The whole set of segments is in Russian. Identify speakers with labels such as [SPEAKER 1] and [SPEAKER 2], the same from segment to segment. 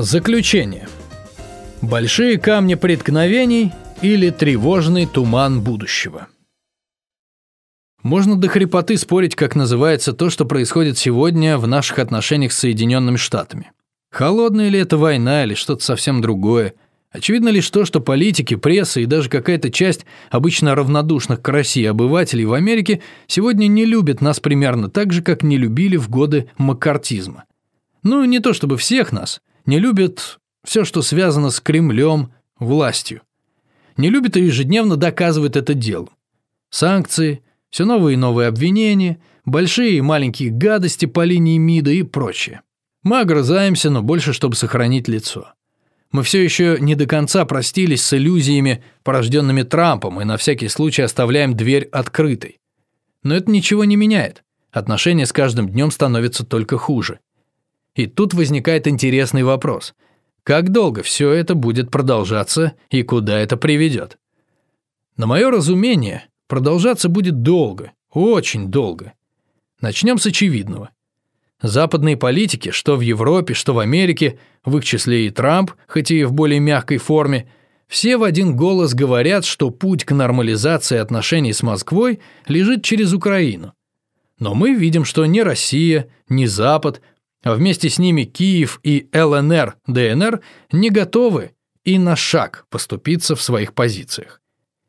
[SPEAKER 1] Заключение. Большие камни преткновений или тревожный туман будущего. Можно до хрипоты спорить, как называется то, что происходит сегодня в наших отношениях с Соединенными Штатами. Холодная ли это война или что-то совсем другое? Очевидно лишь то, что политики, пресса и даже какая-то часть обычно равнодушных к России обывателей в Америке сегодня не любят нас примерно так же, как не любили в годы маккартизма. Ну, не то чтобы всех нас, не любят все, что связано с Кремлем, властью. Не любят и ежедневно доказывают это делом. Санкции, все новые и новые обвинения, большие и маленькие гадости по линии МИДа и прочее. Мы огрызаемся, но больше, чтобы сохранить лицо. Мы все еще не до конца простились с иллюзиями, порожденными Трампом, и на всякий случай оставляем дверь открытой. Но это ничего не меняет. Отношения с каждым днем становятся только хуже. И тут возникает интересный вопрос. Как долго все это будет продолжаться и куда это приведет? На мое разумение, продолжаться будет долго, очень долго. Начнем с очевидного. Западные политики, что в Европе, что в Америке, в их числе и Трамп, хоть и в более мягкой форме, все в один голос говорят, что путь к нормализации отношений с Москвой лежит через Украину. Но мы видим, что ни Россия, ни Запад вместе с ними Киев и ЛНР, ДНР не готовы и на шаг поступиться в своих позициях.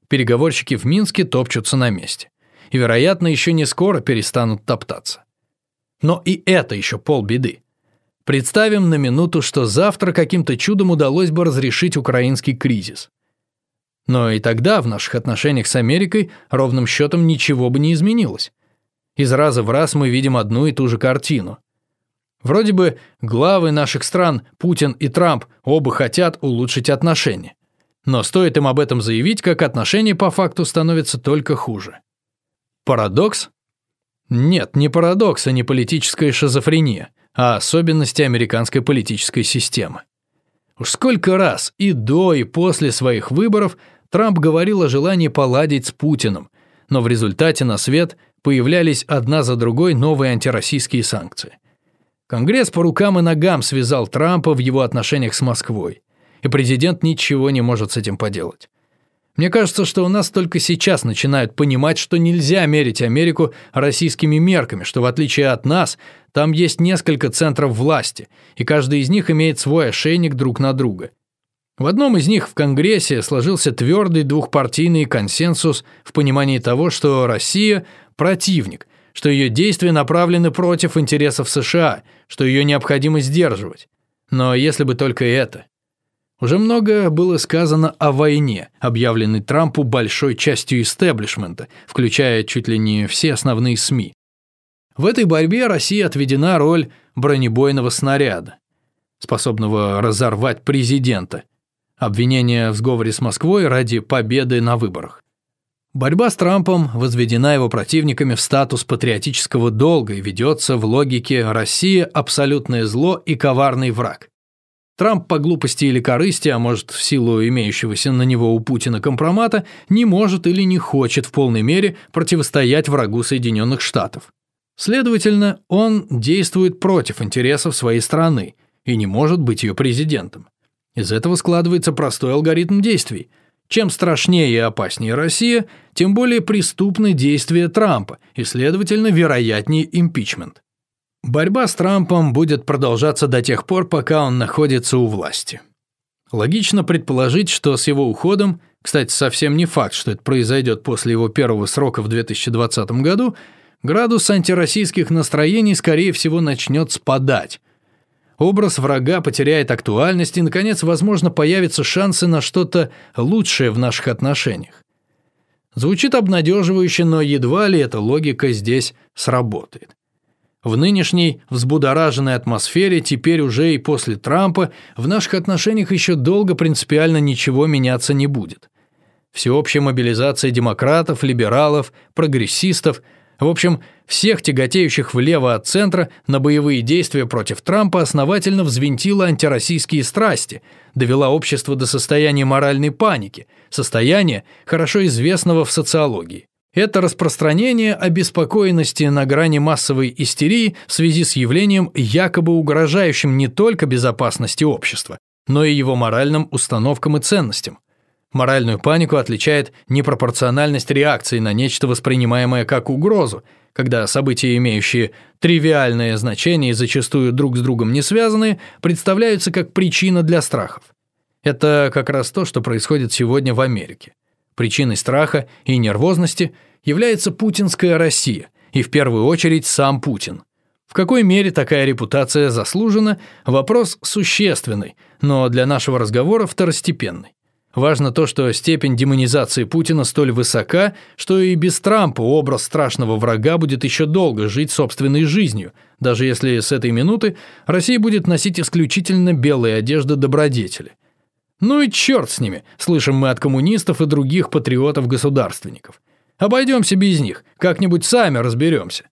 [SPEAKER 1] Переговорщики в Минске топчутся на месте. И, вероятно, еще не скоро перестанут топтаться. Но и это еще полбеды. Представим на минуту, что завтра каким-то чудом удалось бы разрешить украинский кризис. Но и тогда в наших отношениях с Америкой ровным счетом ничего бы не изменилось. Из раза в раз мы видим одну и ту же картину. Вроде бы главы наших стран, Путин и Трамп, оба хотят улучшить отношения. Но стоит им об этом заявить, как отношения по факту становятся только хуже. Парадокс? Нет, не парадокс, а не политическая шизофрения, а особенности американской политической системы. Уж сколько раз и до, и после своих выборов Трамп говорил о желании поладить с Путиным, но в результате на свет появлялись одна за другой новые антироссийские санкции – Конгресс по рукам и ногам связал Трампа в его отношениях с Москвой, и президент ничего не может с этим поделать. Мне кажется, что у нас только сейчас начинают понимать, что нельзя мерить Америку российскими мерками, что в отличие от нас, там есть несколько центров власти, и каждый из них имеет свой ошейник друг на друга. В одном из них в Конгрессе сложился твердый двухпартийный консенсус в понимании того, что Россия – противник, что ее действия направлены против интересов США, что ее необходимо сдерживать. Но если бы только это. Уже много было сказано о войне, объявленной Трампу большой частью истеблишмента, включая чуть ли не все основные СМИ. В этой борьбе России отведена роль бронебойного снаряда, способного разорвать президента. Обвинение в сговоре с Москвой ради победы на выборах. Борьба с Трампом возведена его противниками в статус патриотического долга и ведется в логике «Россия – абсолютное зло и коварный враг». Трамп по глупости или корысти, а может в силу имеющегося на него у Путина компромата, не может или не хочет в полной мере противостоять врагу Соединенных Штатов. Следовательно, он действует против интересов своей страны и не может быть ее президентом. Из этого складывается простой алгоритм действий – чем страшнее и опаснее Россия, тем более преступны действия Трампа и, следовательно, вероятнее импичмент. Борьба с Трампом будет продолжаться до тех пор, пока он находится у власти. Логично предположить, что с его уходом, кстати, совсем не факт, что это произойдет после его первого срока в 2020 году, градус антироссийских настроений, скорее всего, начнет спадать, Образ врага потеряет актуальность и, наконец, возможно, появятся шансы на что-то лучшее в наших отношениях. Звучит обнадеживающе, но едва ли эта логика здесь сработает. В нынешней взбудораженной атмосфере, теперь уже и после Трампа, в наших отношениях еще долго принципиально ничего меняться не будет. Всеобщая мобилизация демократов, либералов, прогрессистов – в общем, всех тяготеющих влево от центра на боевые действия против Трампа основательно взвинтила антироссийские страсти, довела общество до состояния моральной паники, состояния, хорошо известного в социологии. Это распространение обеспокоенности на грани массовой истерии в связи с явлением, якобы угрожающим не только безопасности общества, но и его моральным установкам и ценностям. Моральную панику отличает непропорциональность реакции на нечто воспринимаемое как угрозу, когда события, имеющие тривиальное значение и зачастую друг с другом не связанные, представляются как причина для страхов. Это как раз то, что происходит сегодня в Америке. Причиной страха и нервозности является путинская Россия, и в первую очередь сам Путин. В какой мере такая репутация заслужена – вопрос существенный, но для нашего разговора второстепенный. Важно то, что степень демонизации Путина столь высока, что и без Трампа образ страшного врага будет еще долго жить собственной жизнью, даже если с этой минуты Россия будет носить исключительно белые одежды добродетели. Ну и черт с ними, слышим мы от коммунистов и других патриотов-государственников. Обойдемся без них, как-нибудь сами разберемся.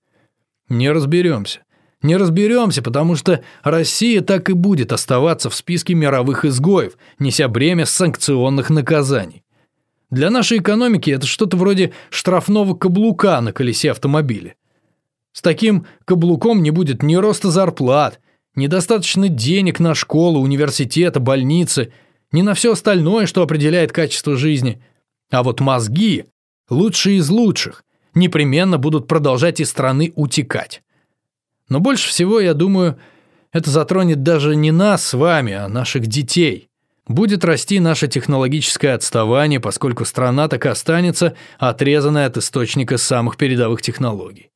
[SPEAKER 1] Не разберемся. Не разберемся, потому что Россия так и будет оставаться в списке мировых изгоев, неся бремя санкционных наказаний. Для нашей экономики это что-то вроде штрафного каблука на колесе автомобиля. С таким каблуком не будет ни роста зарплат, недостаточно денег на школу, университеты, больницы – не на все остальное, что определяет качество жизни. А вот мозги, лучшие из лучших, непременно будут продолжать из страны утекать. Но больше всего, я думаю, это затронет даже не нас с вами, а наших детей. Будет расти наше технологическое отставание, поскольку страна так и останется отрезанной от источника самых передовых технологий.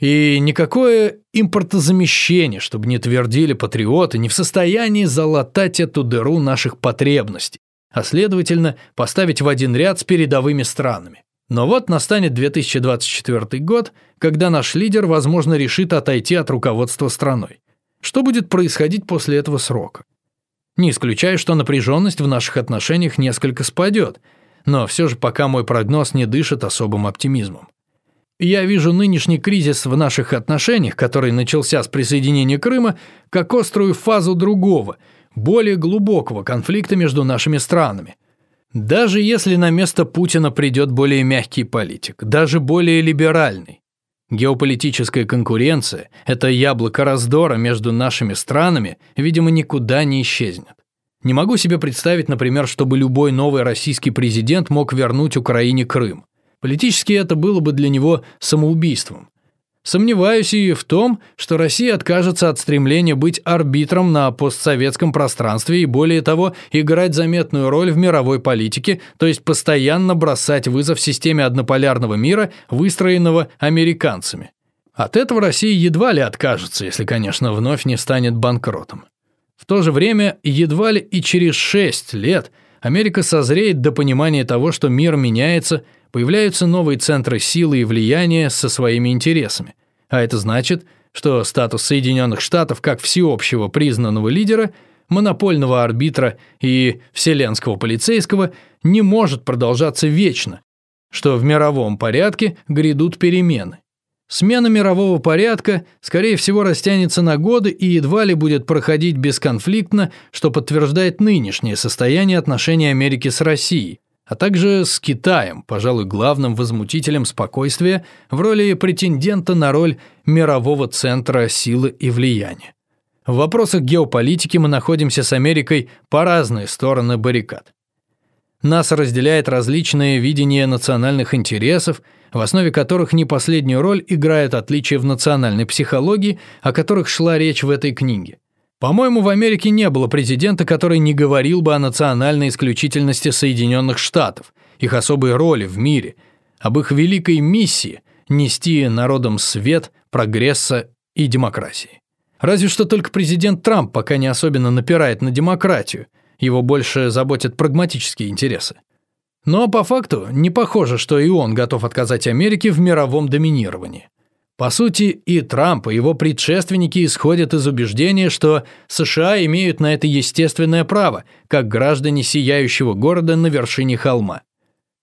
[SPEAKER 1] И никакое импортозамещение, чтобы не твердили патриоты, не в состоянии залатать эту дыру наших потребностей, а следовательно поставить в один ряд с передовыми странами. Но вот настанет 2024 год, когда наш лидер, возможно, решит отойти от руководства страной. Что будет происходить после этого срока? Не исключаю, что напряженность в наших отношениях несколько спадет, но все же пока мой прогноз не дышит особым оптимизмом. Я вижу нынешний кризис в наших отношениях, который начался с присоединения Крыма, как острую фазу другого, более глубокого конфликта между нашими странами. Даже если на место Путина придет более мягкий политик, даже более либеральный. Геополитическая конкуренция, это яблоко раздора между нашими странами, видимо, никуда не исчезнет. Не могу себе представить, например, чтобы любой новый российский президент мог вернуть Украине Крым. Политически это было бы для него самоубийством. Сомневаюсь и в том, что Россия откажется от стремления быть арбитром на постсоветском пространстве и, более того, играть заметную роль в мировой политике, то есть постоянно бросать вызов системе однополярного мира, выстроенного американцами. От этого Россия едва ли откажется, если, конечно, вновь не станет банкротом. В то же время едва ли и через 6 лет Америка созреет до понимания того, что мир меняется – появляются новые центры силы и влияния со своими интересами. А это значит, что статус Соединенных Штатов как всеобщего признанного лидера, монопольного арбитра и вселенского полицейского не может продолжаться вечно, что в мировом порядке грядут перемены. Смена мирового порядка, скорее всего, растянется на годы и едва ли будет проходить бесконфликтно, что подтверждает нынешнее состояние отношений Америки с Россией, а также с Китаем, пожалуй, главным возмутителем спокойствия в роли претендента на роль мирового центра силы и влияния. В вопросах геополитики мы находимся с Америкой по разные стороны баррикад. Нас разделяет различные видения национальных интересов, в основе которых не последнюю роль играют отличия в национальной психологии, о которых шла речь в этой книге. По-моему, в Америке не было президента, который не говорил бы о национальной исключительности Соединенных Штатов, их особой роли в мире, об их великой миссии – нести народам свет, прогресса и демократии. Разве что только президент Трамп пока не особенно напирает на демократию, его больше заботят прагматические интересы. Но по факту не похоже, что и он готов отказать Америке в мировом доминировании. По сути, и Трамп, и его предшественники исходят из убеждения, что США имеют на это естественное право, как граждане сияющего города на вершине холма.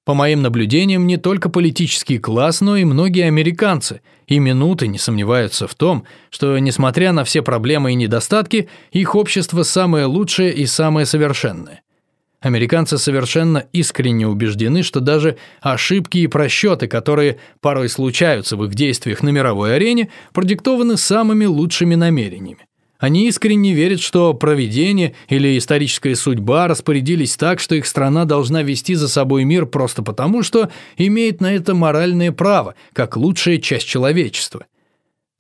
[SPEAKER 1] По моим наблюдениям, не только политический класс, но и многие американцы и минуты не сомневаются в том, что, несмотря на все проблемы и недостатки, их общество самое лучшее и самое совершенное. Американцы совершенно искренне убеждены, что даже ошибки и просчеты, которые порой случаются в их действиях на мировой арене, продиктованы самыми лучшими намерениями. Они искренне верят, что провидение или историческая судьба распорядились так, что их страна должна вести за собой мир просто потому, что имеет на это моральное право, как лучшая часть человечества.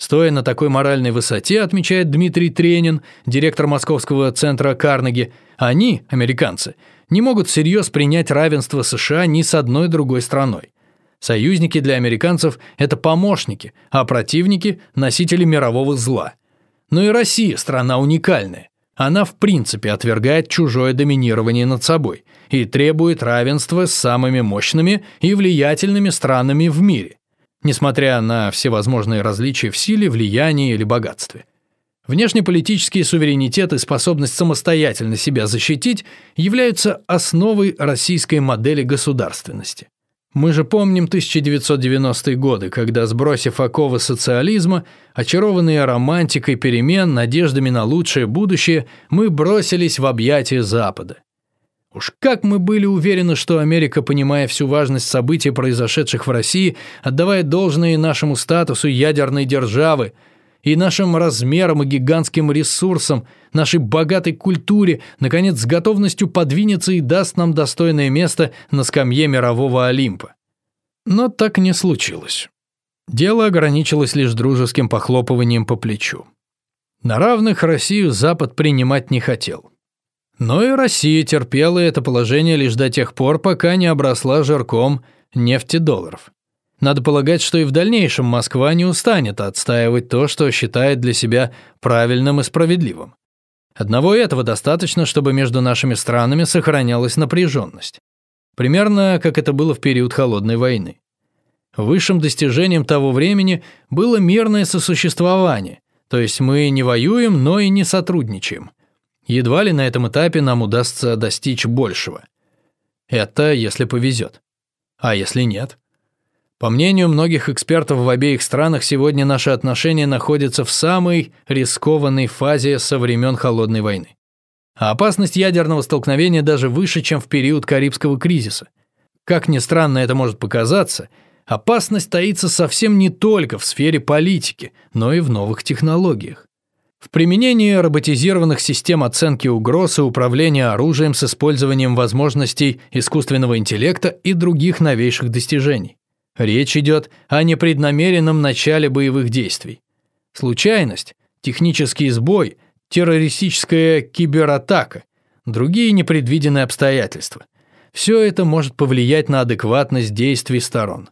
[SPEAKER 1] Стоя на такой моральной высоте, отмечает Дмитрий Тренин, директор Московского центра Карнеги, они, американцы, не могут всерьез принять равенство США ни с одной другой страной. Союзники для американцев – это помощники, а противники – носители мирового зла. Но и Россия – страна уникальная. Она в принципе отвергает чужое доминирование над собой и требует равенства с самыми мощными и влиятельными странами в мире несмотря на всевозможные различия в силе, влиянии или богатстве. Внешнеполитический суверенитет и способность самостоятельно себя защитить являются основой российской модели государственности. Мы же помним 1990-е годы, когда, сбросив оковы социализма, очарованные романтикой перемен, надеждами на лучшее будущее, мы бросились в объятия Запада. Уж как мы были уверены, что Америка, понимая всю важность событий, произошедших в России, отдавая должное нашему статусу ядерной державы и нашим размерам и гигантским ресурсам, нашей богатой культуре, наконец, с готовностью подвинется и даст нам достойное место на скамье мирового Олимпа. Но так не случилось. Дело ограничилось лишь дружеским похлопыванием по плечу. На равных Россию Запад принимать не хотел. Но и Россия терпела это положение лишь до тех пор, пока не обросла жирком нефтедолларов. Надо полагать, что и в дальнейшем Москва не устанет отстаивать то, что считает для себя правильным и справедливым. Одного этого достаточно, чтобы между нашими странами сохранялась напряженность. Примерно как это было в период Холодной войны. Высшим достижением того времени было мирное сосуществование, то есть мы не воюем, но и не сотрудничаем – Едва ли на этом этапе нам удастся достичь большего. Это если повезет. А если нет? По мнению многих экспертов в обеих странах, сегодня наши отношения находятся в самой рискованной фазе со времен Холодной войны. А опасность ядерного столкновения даже выше, чем в период Карибского кризиса. Как ни странно это может показаться, опасность таится совсем не только в сфере политики, но и в новых технологиях. В применении роботизированных систем оценки угроз и управления оружием с использованием возможностей искусственного интеллекта и других новейших достижений. Речь идет о непреднамеренном начале боевых действий. Случайность, технический сбой, террористическая кибератака, другие непредвиденные обстоятельства. Все это может повлиять на адекватность действий сторон.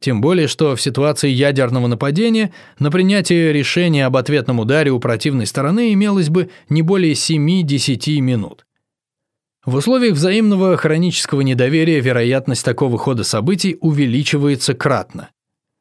[SPEAKER 1] Тем более, что в ситуации ядерного нападения на принятие решения об ответном ударе у противной стороны имелось бы не более 7-10 минут. В условиях взаимного хронического недоверия вероятность такого хода событий увеличивается кратно.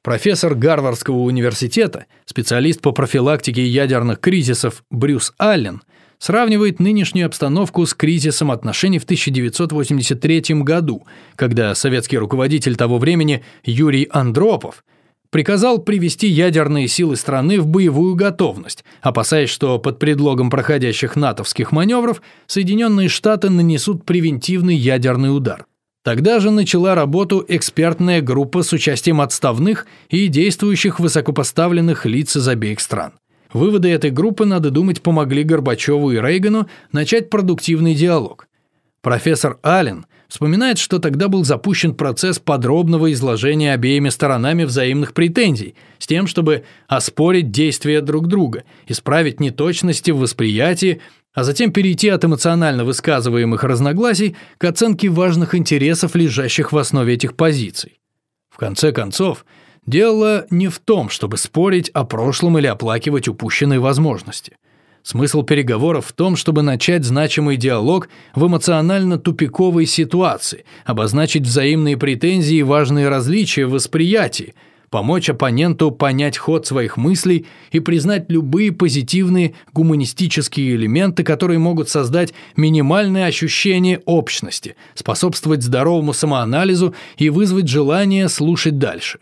[SPEAKER 1] Профессор Гарвардского университета, специалист по профилактике ядерных кризисов Брюс Аллен – сравнивает нынешнюю обстановку с кризисом отношений в 1983 году, когда советский руководитель того времени Юрий Андропов приказал привести ядерные силы страны в боевую готовность, опасаясь, что под предлогом проходящих натовских маневров Соединенные Штаты нанесут превентивный ядерный удар. Тогда же начала работу экспертная группа с участием отставных и действующих высокопоставленных лиц из обеих стран. Выводы этой группы, надо думать, помогли Горбачеву и Рейгану начать продуктивный диалог. Профессор Аллен вспоминает, что тогда был запущен процесс подробного изложения обеими сторонами взаимных претензий, с тем, чтобы оспорить действия друг друга, исправить неточности в восприятии, а затем перейти от эмоционально высказываемых разногласий к оценке важных интересов, лежащих в основе этих позиций. В конце концов, Дело не в том, чтобы спорить о прошлом или оплакивать упущенные возможности. Смысл переговоров в том, чтобы начать значимый диалог в эмоционально тупиковой ситуации, обозначить взаимные претензии и важные различия в восприятии, помочь оппоненту понять ход своих мыслей и признать любые позитивные гуманистические элементы, которые могут создать минимальное ощущение общности, способствовать здоровому самоанализу и вызвать желание слушать дальше.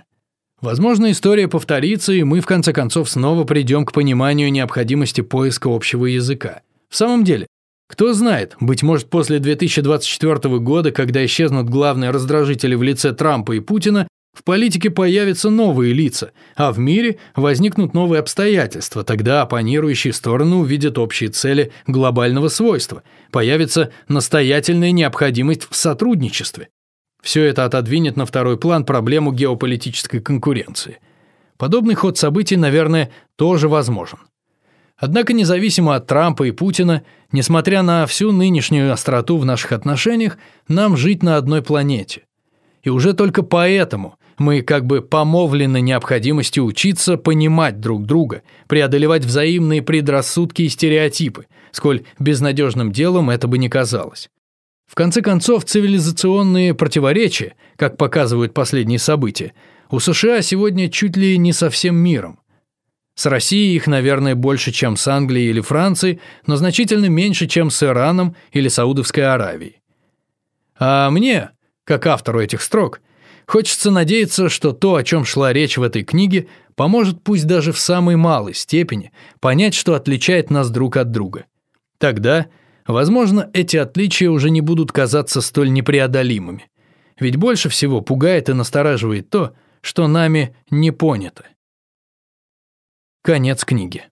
[SPEAKER 1] Возможно, история повторится, и мы в конце концов снова придем к пониманию необходимости поиска общего языка. В самом деле, Кто знает, быть может, после 2024 года, когда исчезнут главные раздражители в лице Трампа и Путина, в политике появятся новые лица, а в мире возникнут новые обстоятельства, тогда оппонирующие стороны увидят общие цели глобального свойства, появится настоятельная необходимость в сотрудничестве. Все это отодвинет на второй план проблему геополитической конкуренции. Подобный ход событий, наверное, тоже возможен. Однако независимо от Трампа и Путина, несмотря на всю нынешнюю остроту в наших отношениях, нам жить на одной планете. И уже только поэтому мы как бы помовлены необходимостью учиться понимать друг друга, преодолевать взаимные предрассудки и стереотипы, сколь безнадежным делом это бы не казалось. В конце концов, цивилизационные противоречия, как показывают последние события, у США сегодня чуть ли не со всем миром. С Россией их, наверное, больше, чем с Англией или Францией, но значительно меньше, чем с Ираном или Саудовской Аравией. А мне, как автору этих строк, хочется надеяться, что то, о чем шла речь в этой книге, поможет пусть даже в самой малой степени понять, что отличает нас друг от друга. Тогда, возможно, эти отличия уже не будут казаться столь непреодолимыми. Ведь больше всего пугает и настораживает то, что нами не понято. Конец книги.